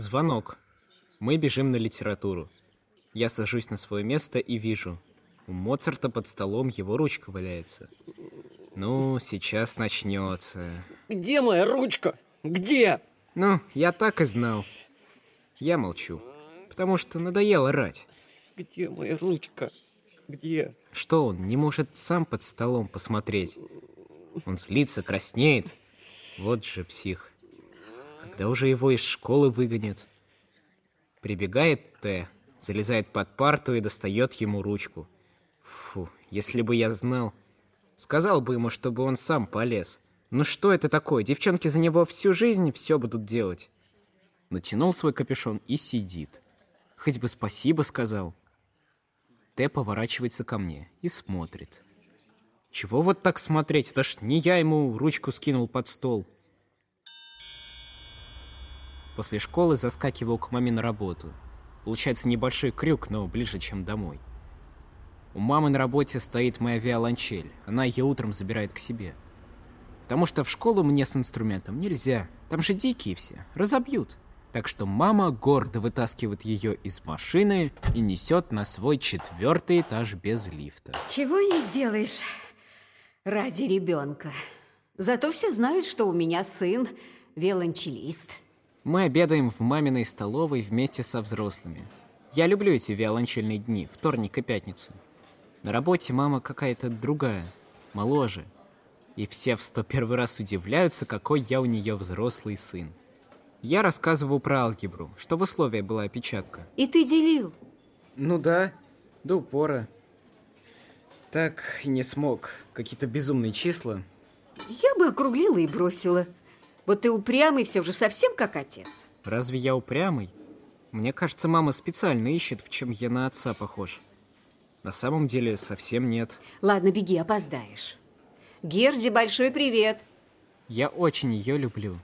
Звонок. Мы бежим на литературу. Я сажусь на свое место и вижу. У Моцарта под столом его ручка валяется. Ну, сейчас начнется. Где моя ручка? Где? Ну, я так и знал. Я молчу, потому что надоело рать. Где моя ручка? Где? Что он не может сам под столом посмотреть? Он злится, краснеет. Вот же псих. Когда уже его из школы выгонят? Прибегает Т, залезает под парту и достает ему ручку. Фу, если бы я знал. Сказал бы ему, чтобы он сам полез. Ну что это такое? Девчонки за него всю жизнь все будут делать. Натянул свой капюшон и сидит. Хоть бы спасибо сказал. Т поворачивается ко мне и смотрит. Чего вот так смотреть? Это ж не я ему ручку скинул под стол. После школы заскакивал к маме на работу. Получается небольшой крюк, но ближе, чем домой. У мамы на работе стоит моя виолончель. Она ее утром забирает к себе. Потому что в школу мне с инструментом нельзя. Там же дикие все. Разобьют. Так что мама гордо вытаскивает ее из машины и несет на свой четвертый этаж без лифта. Чего не сделаешь ради ребенка. Зато все знают, что у меня сын виолончелист. Мы обедаем в маминой столовой вместе со взрослыми. Я люблю эти виолончельные дни, вторник и пятницу. На работе мама какая-то другая, моложе. И все в сто первый раз удивляются, какой я у нее взрослый сын. Я рассказываю про алгебру, что в условии была опечатка. И ты делил? Ну да, до упора. Так и не смог. Какие-то безумные числа. Я бы округлила и бросила. Вот ты упрямый все же совсем как отец. Разве я упрямый? Мне кажется, мама специально ищет, в чем я на отца похож. На самом деле совсем нет. Ладно, беги, опоздаешь. Герде большой привет. Я очень ее люблю.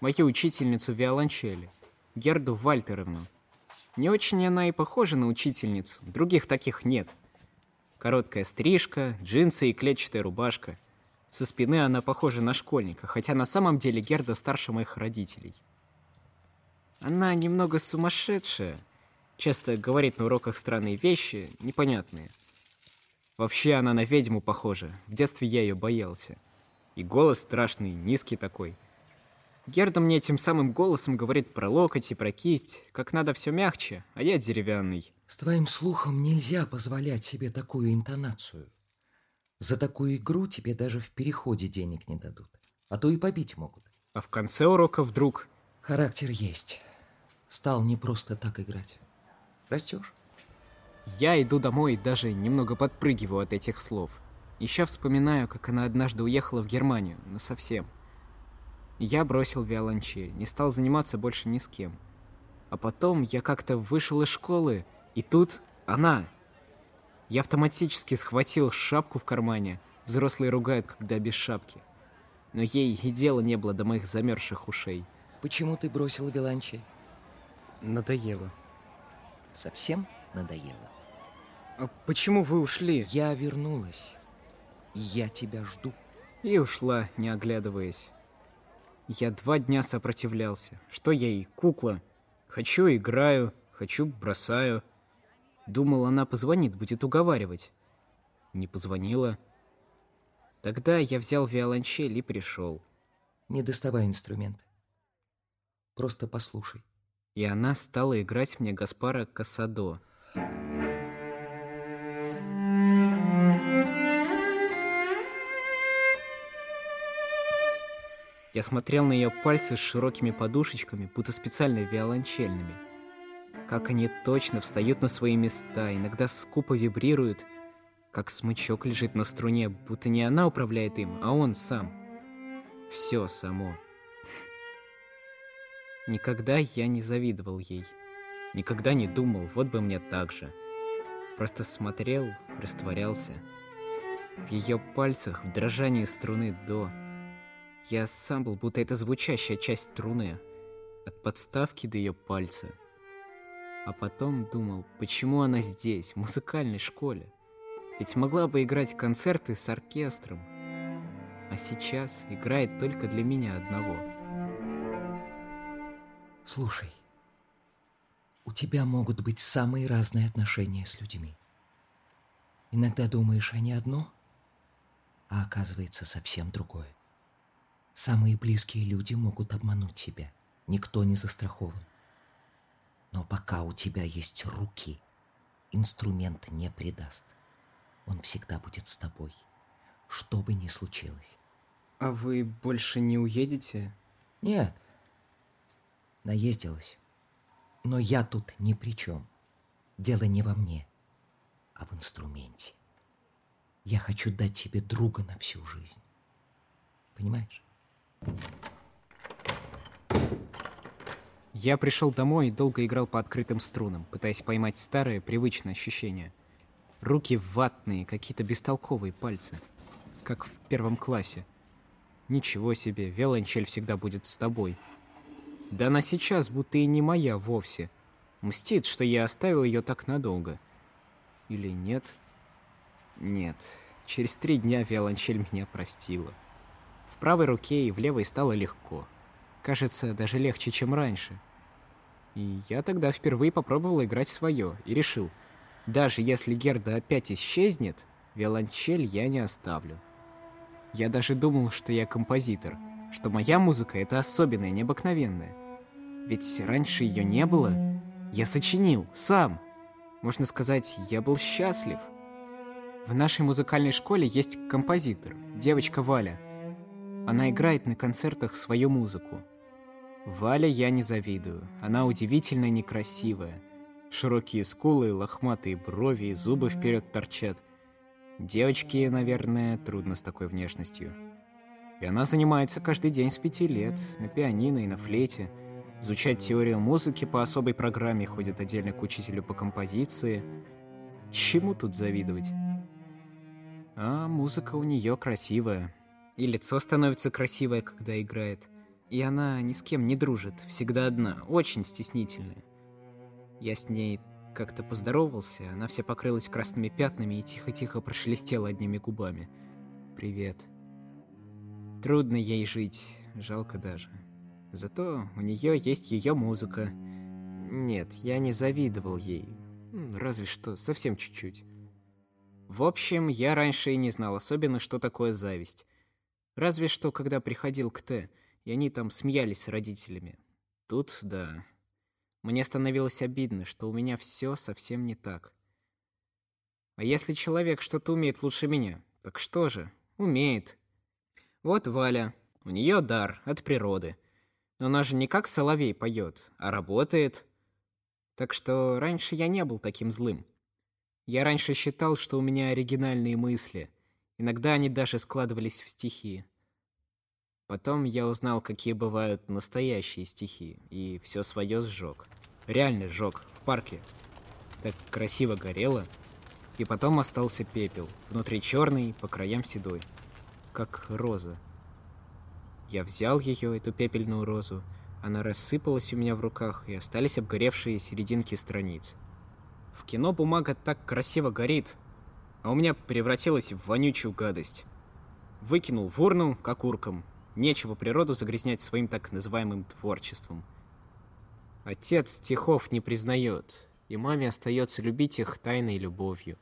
Мою учительницу виолончели, Герду Вальтеровну. Не очень она и похожа на учительницу, других таких нет. Короткая стрижка, джинсы и клетчатая рубашка – со спины она похожа на школьника, хотя на самом деле Герда старше моих родителей. Она немного сумасшедшая, часто говорит на уроках странные вещи, непонятные. Вообще она на ведьму похожа, в детстве я ее боялся. И голос страшный, низкий такой. Герда мне тем самым голосом говорит про локоть и про кисть, как надо все мягче, а я деревянный. С твоим слухом нельзя позволять себе такую интонацию. За такую игру тебе даже в переходе денег не дадут. А то и побить могут. А в конце урока вдруг... Характер есть. Стал не просто так играть. Растешь. Я иду домой и даже немного подпрыгиваю от этих слов. Еще вспоминаю, как она однажды уехала в Германию, но совсем. Я бросил виолончель, не стал заниматься больше ни с кем. А потом я как-то вышел из школы, и тут она, я автоматически схватил шапку в кармане. Взрослые ругают, когда без шапки. Но ей и дела не было до моих замерзших ушей. Почему ты бросила виолончель? Надоело. Совсем надоело? А почему вы ушли? Я вернулась. И я тебя жду. И ушла, не оглядываясь. Я два дня сопротивлялся. Что я ей, кукла? Хочу играю, хочу бросаю. Думал, она позвонит, будет уговаривать. Не позвонила. Тогда я взял виолончель и пришел. Не доставай инструмент. Просто послушай. И она стала играть мне Гаспара Касадо. Я смотрел на ее пальцы с широкими подушечками, будто специально виолончельными. Как они точно встают на свои места, иногда скупо вибрируют, как смычок лежит на струне, будто не она управляет им, а он сам. Все само. Никогда я не завидовал ей. Никогда не думал, вот бы мне так же. Просто смотрел, растворялся. В ее пальцах, в дрожании струны до. Я сам был, будто это звучащая часть струны. От подставки до ее пальца — а потом думал, почему она здесь, в музыкальной школе? Ведь могла бы играть концерты с оркестром. А сейчас играет только для меня одного. Слушай, У тебя могут быть самые разные отношения с людьми. Иногда думаешь, они одно, а оказывается совсем другое. Самые близкие люди могут обмануть тебя. Никто не застрахован. Но пока у тебя есть руки, инструмент не предаст. Он всегда будет с тобой, что бы ни случилось. А вы больше не уедете? Нет, наездилась. Но я тут ни при чем. Дело не во мне, а в инструменте. Я хочу дать тебе друга на всю жизнь. Понимаешь? Я пришел домой и долго играл по открытым струнам, пытаясь поймать старое, привычное ощущение. Руки ватные, какие-то бестолковые пальцы. Как в первом классе. Ничего себе, виолончель всегда будет с тобой. Да она сейчас будто и не моя вовсе. Мстит, что я оставил ее так надолго. Или нет? Нет. Через три дня виолончель меня простила. В правой руке и в левой стало легко. Кажется, даже легче, чем раньше. И я тогда впервые попробовал играть свое и решил, даже если Герда опять исчезнет, виолончель я не оставлю. Я даже думал, что я композитор, что моя музыка — это особенная, необыкновенная. Ведь раньше ее не было. Я сочинил, сам. Можно сказать, я был счастлив. В нашей музыкальной школе есть композитор, девочка Валя. Она играет на концертах свою музыку. Валя я не завидую. Она удивительно некрасивая. Широкие скулы, лохматые брови, зубы вперед торчат. Девочке, наверное, трудно с такой внешностью. И она занимается каждый день с пяти лет, на пианино и на флейте. Изучать теорию музыки по особой программе, ходит отдельно к учителю по композиции. Чему тут завидовать? А музыка у нее красивая. И лицо становится красивое, когда играет. И она ни с кем не дружит, всегда одна, очень стеснительная. Я с ней как-то поздоровался, она вся покрылась красными пятнами и тихо-тихо прошелестела одними губами. «Привет». Трудно ей жить, жалко даже. Зато у нее есть ее музыка. Нет, я не завидовал ей. Разве что, совсем чуть-чуть. В общем, я раньше и не знал особенно, что такое зависть. Разве что, когда приходил к Т, и они там смеялись с родителями. Тут, да. Мне становилось обидно, что у меня все совсем не так. А если человек что-то умеет лучше меня, так что же? Умеет. Вот Валя. У нее дар от природы. Но она же не как соловей поет, а работает. Так что раньше я не был таким злым. Я раньше считал, что у меня оригинальные мысли. Иногда они даже складывались в стихи. Потом я узнал, какие бывают настоящие стихи, и все свое сжег. Реально сжег, в парке. Так красиво горело. И потом остался пепел, внутри черный, по краям седой. Как роза. Я взял ее, эту пепельную розу. Она рассыпалась у меня в руках, и остались обгоревшие серединки страниц. В кино бумага так красиво горит, а у меня превратилась в вонючую гадость. Выкинул в урну, как урком, Нечего природу загрязнять своим так называемым творчеством. Отец стихов не признает, и маме остается любить их тайной любовью.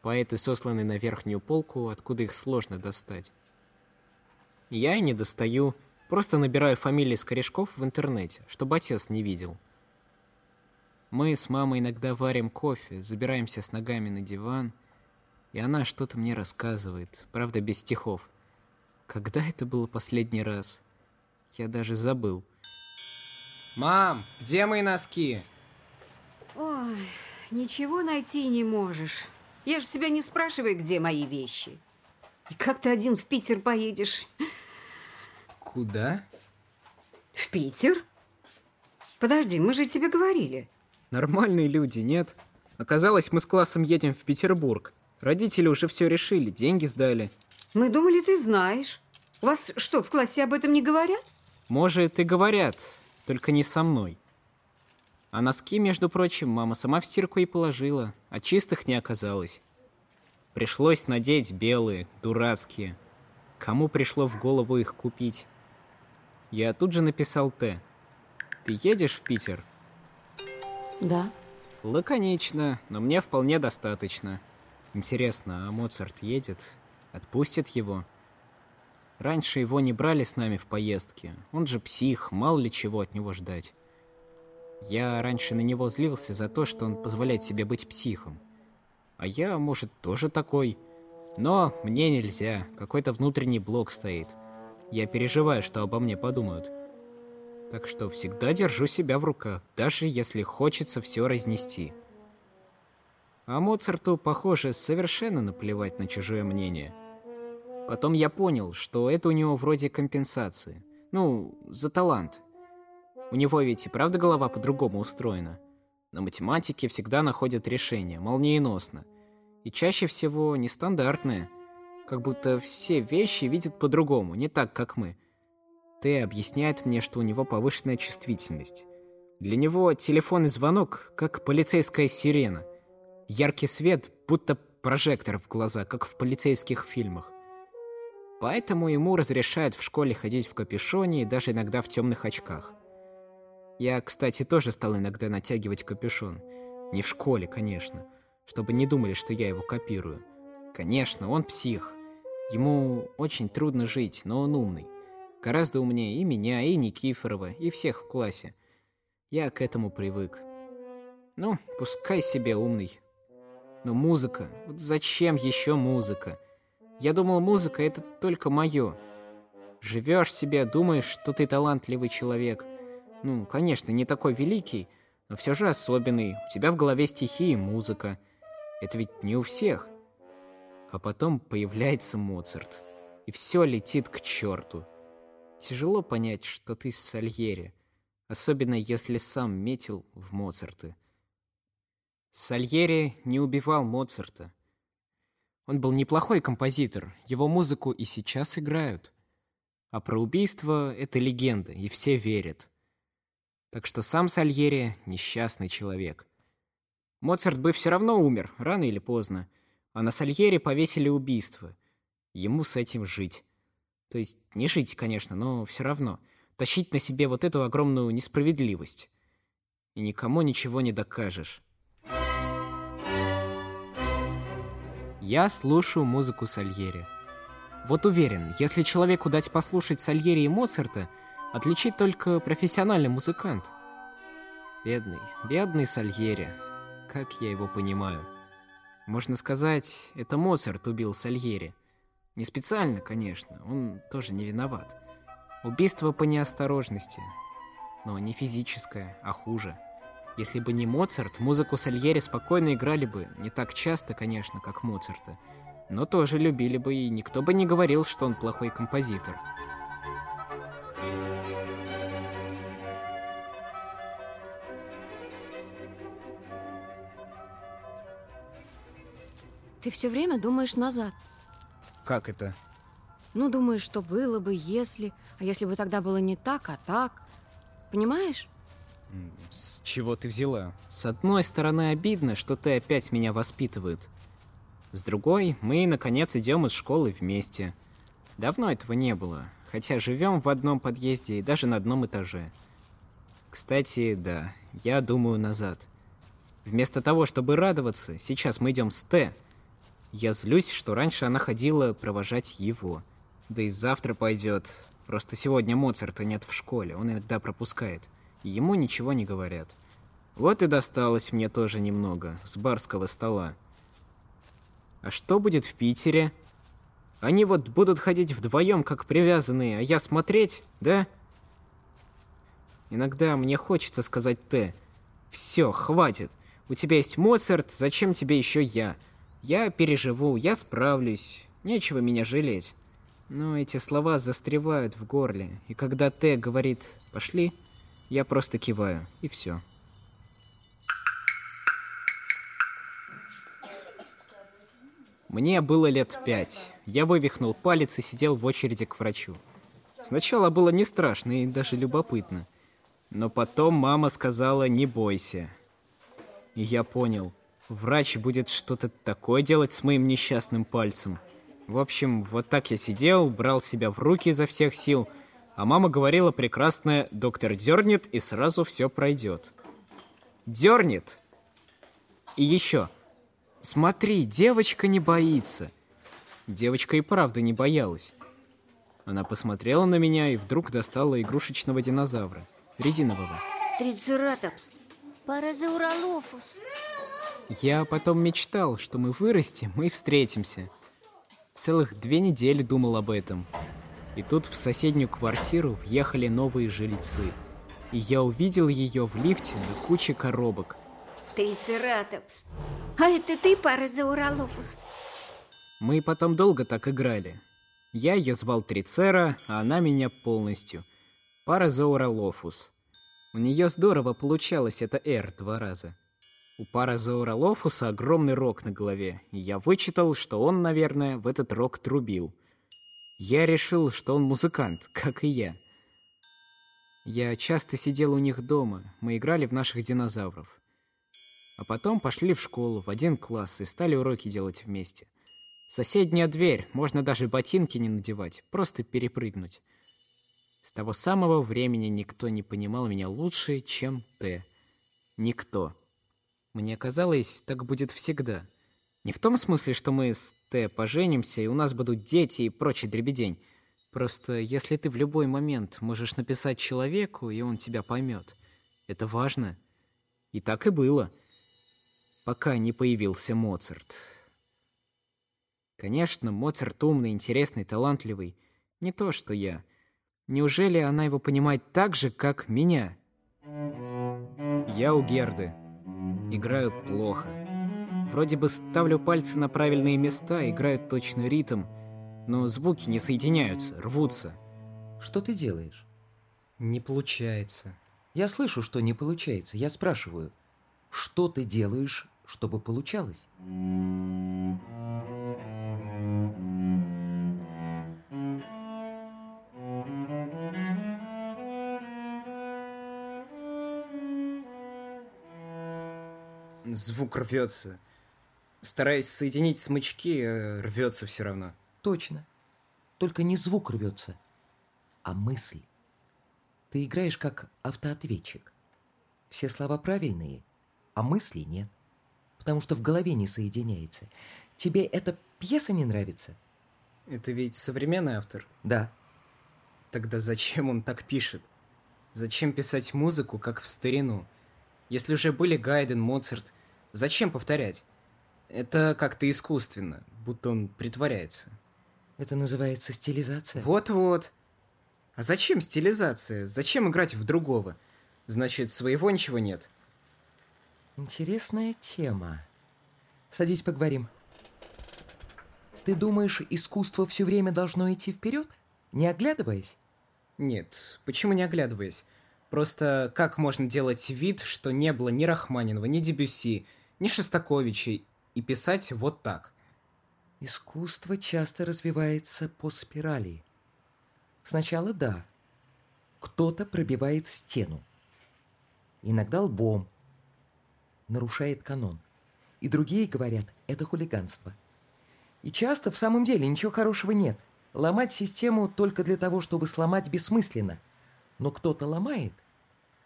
Поэты сосланы на верхнюю полку, откуда их сложно достать. Я и не достаю, просто набираю фамилии скорешков в интернете, чтобы отец не видел. Мы с мамой иногда варим кофе, забираемся с ногами на диван, и она что-то мне рассказывает, правда без стихов. Когда это было последний раз? Я даже забыл. Мам, где мои носки? Ой, ничего найти не можешь. Я же тебя не спрашиваю, где мои вещи. И как ты один в Питер поедешь? Куда? В Питер? Подожди, мы же тебе говорили. Нормальные люди, нет? Оказалось, мы с классом едем в Петербург. Родители уже все решили, деньги сдали. Мы думали, ты знаешь. Вас что, в классе об этом не говорят? Может, и говорят, только не со мной. А носки, между прочим, мама сама в стирку и положила, а чистых не оказалось. Пришлось надеть белые, дурацкие. Кому пришло в голову их купить? Я тут же написал Т. Ты едешь в Питер? Да. Лаконично, но мне вполне достаточно. Интересно, а Моцарт едет? Отпустит его? Раньше его не брали с нами в поездки. Он же псих, мало ли чего от него ждать. Я раньше на него злился за то, что он позволяет себе быть психом. А я, может, тоже такой. Но мне нельзя, какой-то внутренний блок стоит. Я переживаю, что обо мне подумают. Так что всегда держу себя в руках, даже если хочется все разнести. А Моцарту, похоже, совершенно наплевать на чужое мнение. Потом я понял, что это у него вроде компенсации. Ну, за талант. У него ведь и правда голова по-другому устроена. На математике всегда находят решение, молниеносно. И чаще всего нестандартное. Как будто все вещи видят по-другому, не так, как мы. Т объясняет мне, что у него повышенная чувствительность. Для него телефонный звонок, как полицейская сирена. Яркий свет, будто прожектор в глаза, как в полицейских фильмах. Поэтому ему разрешают в школе ходить в капюшоне и даже иногда в темных очках. Я, кстати, тоже стал иногда натягивать капюшон. Не в школе, конечно, чтобы не думали, что я его копирую. Конечно, он псих. Ему очень трудно жить, но он умный. Гораздо умнее и меня, и Никифорова, и всех в классе. Я к этому привык. Ну, пускай себе умный. Но музыка, вот зачем еще музыка? Я думал, музыка — это только мое. Живешь себе, думаешь, что ты талантливый человек. Ну, конечно, не такой великий, но все же особенный. У тебя в голове стихи и музыка. Это ведь не у всех. А потом появляется Моцарт. И все летит к черту. Тяжело понять, что ты Сальери, особенно если сам метил в Моцарты. Сальери не убивал Моцарта. Он был неплохой композитор, его музыку и сейчас играют. А про убийство — это легенда, и все верят. Так что сам Сальери — несчастный человек. Моцарт бы все равно умер, рано или поздно. А на Сальери повесили убийство. Ему с этим жить. То есть не жить, конечно, но все равно. Тащить на себе вот эту огромную несправедливость. И никому ничего не докажешь. Я слушаю музыку Сальери. Вот уверен, если человеку дать послушать Сальери и Моцарта, отличит только профессиональный музыкант. Бедный, бедный Сальери. Как я его понимаю. Можно сказать, это Моцарт убил Сальери. Не специально, конечно, он тоже не виноват. Убийство по неосторожности. Но не физическое, а хуже. Если бы не Моцарт, музыку Сальери спокойно играли бы, не так часто, конечно, как Моцарта, но тоже любили бы, и никто бы не говорил, что он плохой композитор. Ты все время думаешь назад. Как это? Ну, думаешь, что было бы, если... А если бы тогда было не так, а так? Понимаешь? С чего ты взяла? С одной стороны, обидно, что ты опять меня воспитывают. С другой, мы, наконец, идем из школы вместе. Давно этого не было, хотя живем в одном подъезде и даже на одном этаже. Кстати, да, я думаю назад. Вместо того, чтобы радоваться, сейчас мы идем с Т. Я злюсь, что раньше она ходила провожать его. Да и завтра пойдет. Просто сегодня Моцарта нет в школе, он иногда пропускает. Ему ничего не говорят. Вот и досталось мне тоже немного, с барского стола. А что будет в Питере? Они вот будут ходить вдвоем, как привязанные, а я смотреть, да? Иногда мне хочется сказать «Т». Все, хватит. У тебя есть Моцарт, зачем тебе еще я? Я переживу, я справлюсь. Нечего меня жалеть. Но эти слова застревают в горле, и когда Т говорит «пошли», я просто киваю, и все. Мне было лет пять. Я вывихнул палец и сидел в очереди к врачу. Сначала было не страшно и даже любопытно. Но потом мама сказала «не бойся». И я понял, врач будет что-то такое делать с моим несчастным пальцем. В общем, вот так я сидел, брал себя в руки изо всех сил – а мама говорила прекрасное «доктор дернет, и сразу все пройдет». дернет. И еще. Смотри, девочка не боится. Девочка и правда не боялась. Она посмотрела на меня и вдруг достала игрушечного динозавра, резинового. Трицератопс. Паразауролофус. Я потом мечтал, что мы вырастем и встретимся. Целых две недели думал об этом. И тут в соседнюю квартиру въехали новые жильцы. И я увидел ее в лифте на куче коробок. Трицератопс. А это ты, Паразауролофус? Мы потом долго так играли. Я ее звал Трицера, а она меня полностью. Паразауролофус. У нее здорово получалось это «Р» два раза. У Паразауролофуса огромный рог на голове, и я вычитал, что он, наверное, в этот рог трубил. Я решил, что он музыкант, как и я. Я часто сидел у них дома, мы играли в наших динозавров. А потом пошли в школу, в один класс, и стали уроки делать вместе. Соседняя дверь, можно даже ботинки не надевать, просто перепрыгнуть. С того самого времени никто не понимал меня лучше, чем Т. Никто. Мне казалось, так будет всегда. Не в том смысле, что мы с Т поженимся, и у нас будут дети и прочий дребедень. Просто если ты в любой момент можешь написать человеку, и он тебя поймет, это важно. И так и было. Пока не появился Моцарт. Конечно, Моцарт умный, интересный, талантливый. Не то, что я. Неужели она его понимает так же, как меня? Я у Герды. Играю плохо. Вроде бы ставлю пальцы на правильные места, играю точный ритм, но звуки не соединяются, рвутся. Что ты делаешь? Не получается. Я слышу, что не получается. Я спрашиваю, что ты делаешь, чтобы получалось? Звук рвется. Стараюсь соединить смычки, э, рвется все равно. Точно. Только не звук рвется, а мысль. Ты играешь как автоответчик. Все слова правильные, а мыслей нет. Потому что в голове не соединяется. Тебе эта пьеса не нравится? Это ведь современный автор. Да. Тогда зачем он так пишет? Зачем писать музыку, как в старину? Если уже были Гайден, Моцарт, зачем повторять? Это как-то искусственно, будто он притворяется. Это называется стилизация. Вот-вот. А зачем стилизация? Зачем играть в другого? Значит, своего ничего нет. Интересная тема. Садись, поговорим. Ты думаешь, искусство все время должно идти вперед, не оглядываясь? Нет, почему не оглядываясь? Просто как можно делать вид, что не было ни Рахманинова, ни Дебюсси, ни Шостаковича, и писать вот так? Искусство часто развивается по спирали. Сначала да, кто-то пробивает стену. Иногда лбом. Нарушает канон. И другие говорят, это хулиганство. И часто в самом деле ничего хорошего нет. Ломать систему только для того, чтобы сломать бессмысленно. Но кто-то ломает,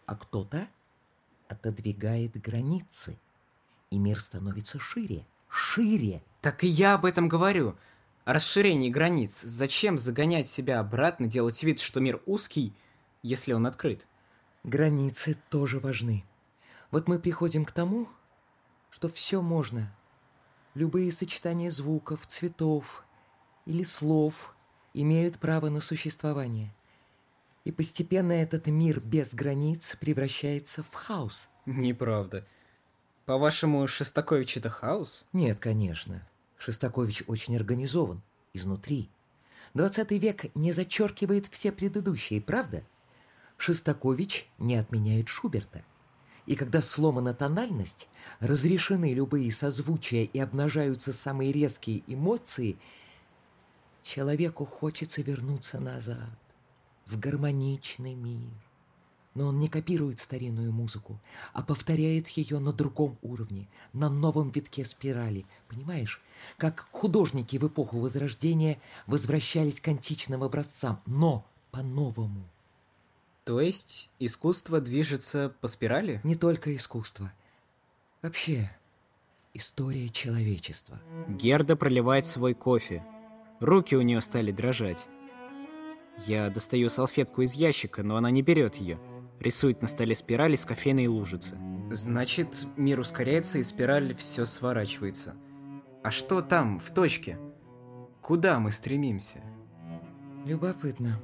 а кто-то отодвигает границы. И мир становится шире, шире. Так и я об этом говорю. О расширении границ. Зачем загонять себя обратно, делать вид, что мир узкий, если он открыт? Границы тоже важны. Вот мы приходим к тому, что все можно. Любые сочетания звуков, цветов или слов имеют право на существование. И постепенно этот мир без границ превращается в хаос. Неправда. По-вашему, Шостакович это хаос? Нет, конечно. Шостакович очень организован изнутри. Двадцатый век не зачеркивает все предыдущие, правда? Шостакович не отменяет Шуберта. И когда сломана тональность, разрешены любые созвучия и обнажаются самые резкие эмоции, человеку хочется вернуться назад, в гармоничный мир. Но он не копирует старинную музыку, а повторяет ее на другом уровне, на новом витке спирали. Понимаешь, как художники в эпоху Возрождения возвращались к античным образцам, но по-новому. То есть искусство движется по спирали? Не только искусство. Вообще, история человечества. Герда проливает свой кофе. Руки у нее стали дрожать. Я достаю салфетку из ящика, но она не берет ее. Рисует на столе спираль из кофейной лужицы. Значит, мир ускоряется и спираль все сворачивается. А что там, в точке? Куда мы стремимся? Любопытно.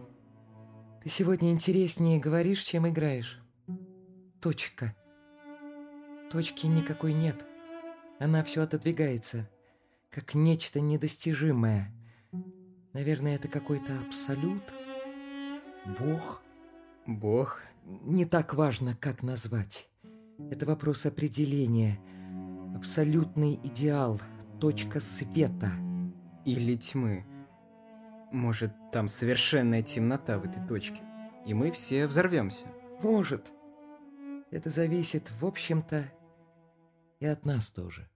Ты сегодня интереснее говоришь, чем играешь. Точка. Точки никакой нет. Она все отодвигается, как нечто недостижимое. Наверное, это какой-то абсолют? Бог? Бог? Не так важно, как назвать. Это вопрос определения. Абсолютный идеал. Точка света. Или тьмы. Может, там совершенная темнота в этой точке. И мы все взорвемся. Может. Это зависит, в общем-то, и от нас тоже.